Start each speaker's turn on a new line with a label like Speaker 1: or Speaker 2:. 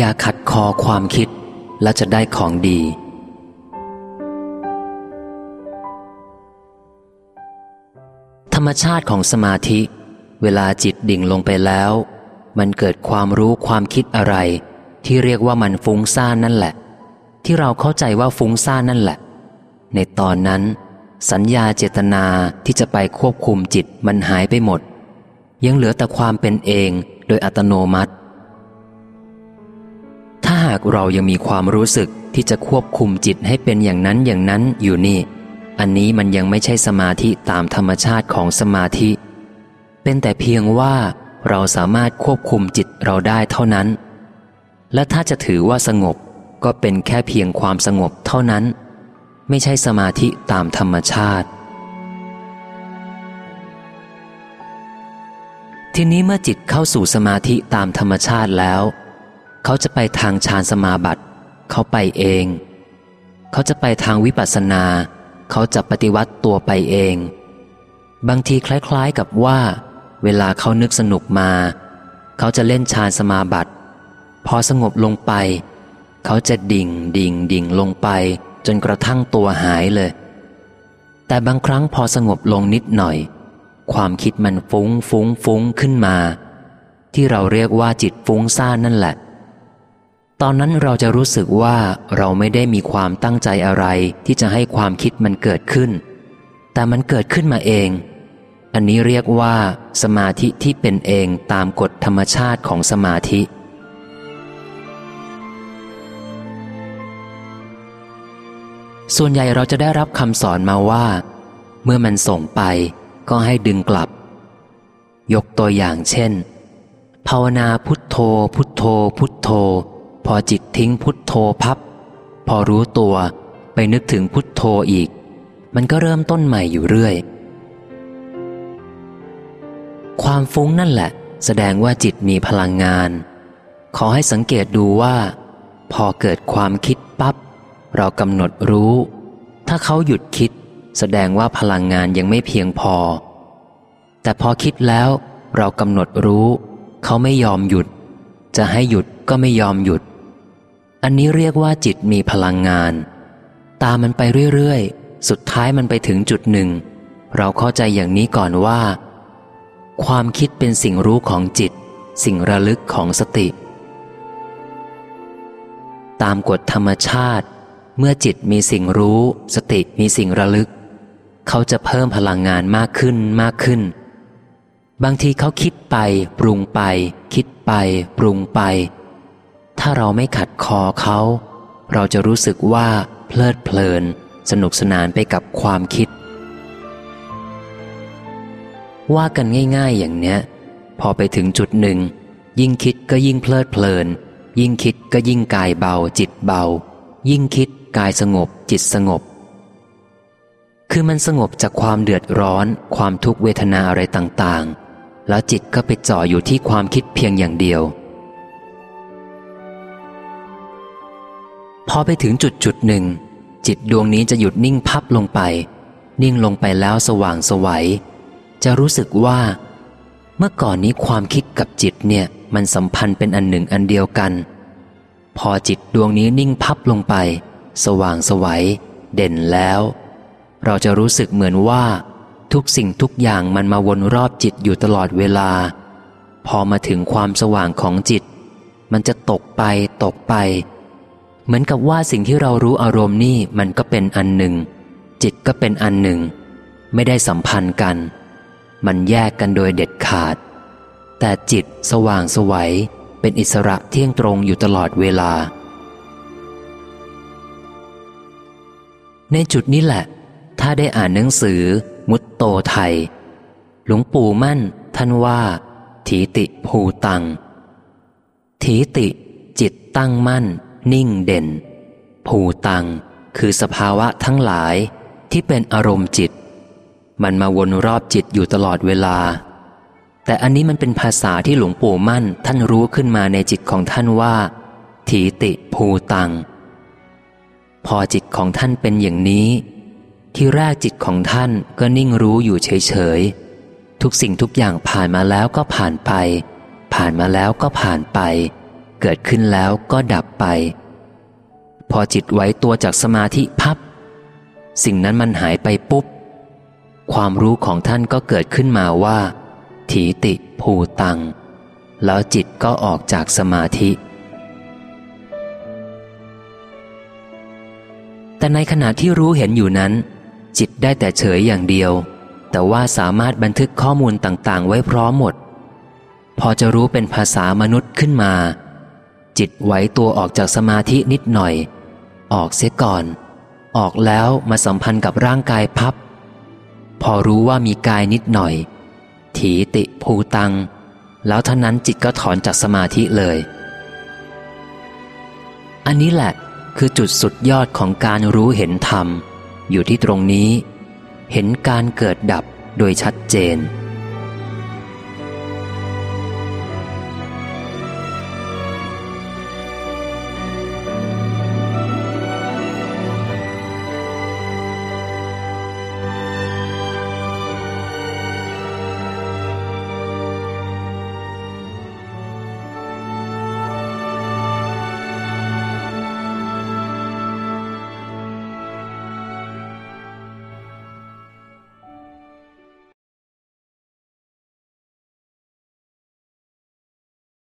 Speaker 1: อย่าขัดคอความคิดและจะได้ของดี ธรรมชาติของสมาธิ เวลาจิตดิ่งลงไปแล้ว มันเกิดความรู้ความคิดอะไร ที่เรียกว่ามันฟุ้งซ่านนั่นแหละ ที่เราเข้าใจว่าฟุ้งซ่านนั่นแหละ ในตอนนั้น สัญญาเจตนาที่จะไปควบคุมจิตมันหายไปหมด ยังเหลือแต่ความเป็นเองโดยอัตโนมัติ หากเรายังมีความรู้สึกที่จะควบคุมจิตให้เป็นอย่างนั้นอย่างนั้นอยู่นี่ อันนี้มันยังไม่ใช่สมาธิตามธรรมชาติของสมาธิ เป็นแต่เพียงว่าเราสามารถควบคุมจิตเราได้เท่านั้น และถ้าจะถือว่าสงบก็เป็นแค่เพียงความสงบเท่านั้น ไม่ใช่สมาธิตามธรรมชาติ ทีนี้เมื่อจิตเข้าสู่สมาธิตามธรรมชาติแล้ว เขาจะไปทางฌานสมาบัติ เขาไปเอง เขาจะไปทางวิปัสสนา เขาจะปฏิวัติตัวไปเอง บางทีคล้ายๆกับว่า เวลาเขานึกสนุกมา เขาจะเล่นฌานสมาบัติ พอสงบลงไป เขาจะดิ่งดิ่งดิ่งลงไปจนกระทั่งตัวหายเลย แต่บางครั้งพอสงบลงนิดหน่อย ความคิดมันฟุ้งฟุ้งฟุ้งขึ้นมา ที่เราเรียกว่าจิตฟุ้งซ่านนั่นแหละ ตอนนั้นเราจะรู้สึกว่าเราไม่ได้มีความตั้งใจอะไรที่จะให้ความคิดมันเกิดขึ้น แต่มันเกิดขึ้นมาเอง อันนี้เรียกว่า สมาธิที่เป็นเองตามกฎธรรมชาติของสมาธิ ส่วนใหญ่เราจะได้รับคำสอนมาว่า เมื่อมันส่งไปก็ให้ดึงกลับ ยกตัวอย่างเช่น ภาวนาพุทโธ พุทโธ พุทโธ พอจิตทิ้งพุทโธพับ พอรู้ตัวไปนึกถึงพุทโธอีก มันก็เริ่มต้นใหม่อยู่เรื่อย ความฟุ้งนั่นแหละ แสดงว่าจิตมีพลังงาน ขอให้สังเกตดูว่า พอเกิดความคิดปับ๊บเรากำหนดรู้ ถ้าเขาหยุดคิด แสดงว่าพลังงานยังไม่เพียงพอ แต่พอคิดแล้ว เรากำหนดรู้ เขาไม่ยอมหยุด จะให้หยุดก็ไม่ยอมหยุด อันนี้เรียกว่าจิตมีพลังงาน ตามมันไปเรื่อยๆ สุดท้ายมันไปถึงจุดหนึ่ง เราเข้าใจอย่างนี้ก่อนว่า ความคิดเป็นสิ่งรู้ของจิต สิ่งระลึกของสติ ตามกฎธรรมชาติ เมื่อจิตมีสิ่งรู้ สติมีสิ่งระลึก เขาจะเพิ่มพลังงานมากขึ้นมากขึ้น บางทีเขาคิดไป ปรุงไป คิดไป ปรุงไป ถ้าเราไม่ขัดคอเขา เราจะรู้สึกว่าเพลิดเพลิน สนุกสนานไปกับความคิด ว่ากันง่าย ๆ อย่างเนี้ย พอไปถึงจุดหนึ่ง ยิ่งคิดก็ยิ่งเพลิดเพลิน ยิ่งคิดก็ยิ่งกายเบาจิตเบา ยิ่งคิดกายสงบจิตสงบ คือมันสงบจากความเดือดร้อน ความทุกเวทนาอะไรต่างๆ แล้วจิตก็ไปจ่ออยู่ที่ความคิดเพียงอย่างเดียว พอไปถึงจุดจุดหนึ่ง จิตดวงนี้จะหยุดนิ่งพับลงไป นิ่งลงไปแล้วสว่างสวัย จะรู้สึกว่า เมื่อก่อนนี้ความคิดกับจิตเนี่ยมันสัมพันธ์เป็นอันหนึ่งอันเดียวกัน พอจิตดวงนี้นิ่งพับลงไป สว่างสวัย เด่นแล้ว เราจะรู้สึกเหมือนว่า ทุกสิ่งทุกอย่างมันมาวนรอบจิตอยู่ตลอดเวลา พอมาถึงความสว่างของจิต มันจะตกไปตกไป เหมือนกับว่าสิ่งที่เรารู้อารมณ์นี่มันก็เป็นอันหนึ่ง จิตก็เป็นอันหนึ่ง ไม่ได้สัมพันธ์กัน มันแยกกันโดยเด็ดขาด แต่จิตสว่างสวัยเป็นอิสระเที่ยงตรงอยู่ตลอดเวลา ในจุดนี้แหละ ถ้าได้อ่านหนังสือ มุตโตไทย หลวงปู่มั่น ท่านว่า ถีติภูตัง ถีติ จิตตั้งมั่น นิ่งเด่น ภูตัง คือสภาวะทั้งหลายที่เป็นอารมณ์จิต มันมาวนรอบจิตอยู่ตลอดเวลา แต่อันนี้มันเป็นภาษาที่หลวงปู่มั่นท่านรู้ขึ้นมาในจิตของท่านว่า ถีติภูตัง พอจิตของท่านเป็นอย่างนี้ ที่แรกจิตของท่านก็นิ่งรู้อยู่เฉยๆทุกสิ่งทุกอย่างผ่านมาแล้วก็ผ่านไป ผ่านมาแล้วก็ผ่านไป เกิดขึ้นแล้วก็ดับไป พอจิตไหวตัวจากสมาธิพับ สิ่งนั้นมันหายไปปุ๊บ ความรู้ของท่านก็เกิดขึ้นมาว่า ถีติภูตัง แล้วจิตก็ออกจากสมาธิ แต่ในขณะที่รู้เห็นอยู่นั้น จิตได้แต่เฉยอย่างเดียว แต่ว่าสามารถบันทึกข้อมูลต่างๆ ไว้พร้อมหมด พอจะรู้เป็นภาษามนุษย์ขึ้นมา จิตไหวตัวออกจากสมาธินิดหน่อย ออกเสียก่อน ออกแล้วมาสัมพันธ์กับร่างกายพับ พอรู้ว่ามีกายนิดหน่อย ถีติภูตัง แล้วท่านั้นจิตก็ถอนจากสมาธิเลย อันนี้แหละคือจุดสุดยอดของการรู้เห็นธรรม อยู่ที่ตรงนี้ เห็นการเกิดดับโดยชัดเจน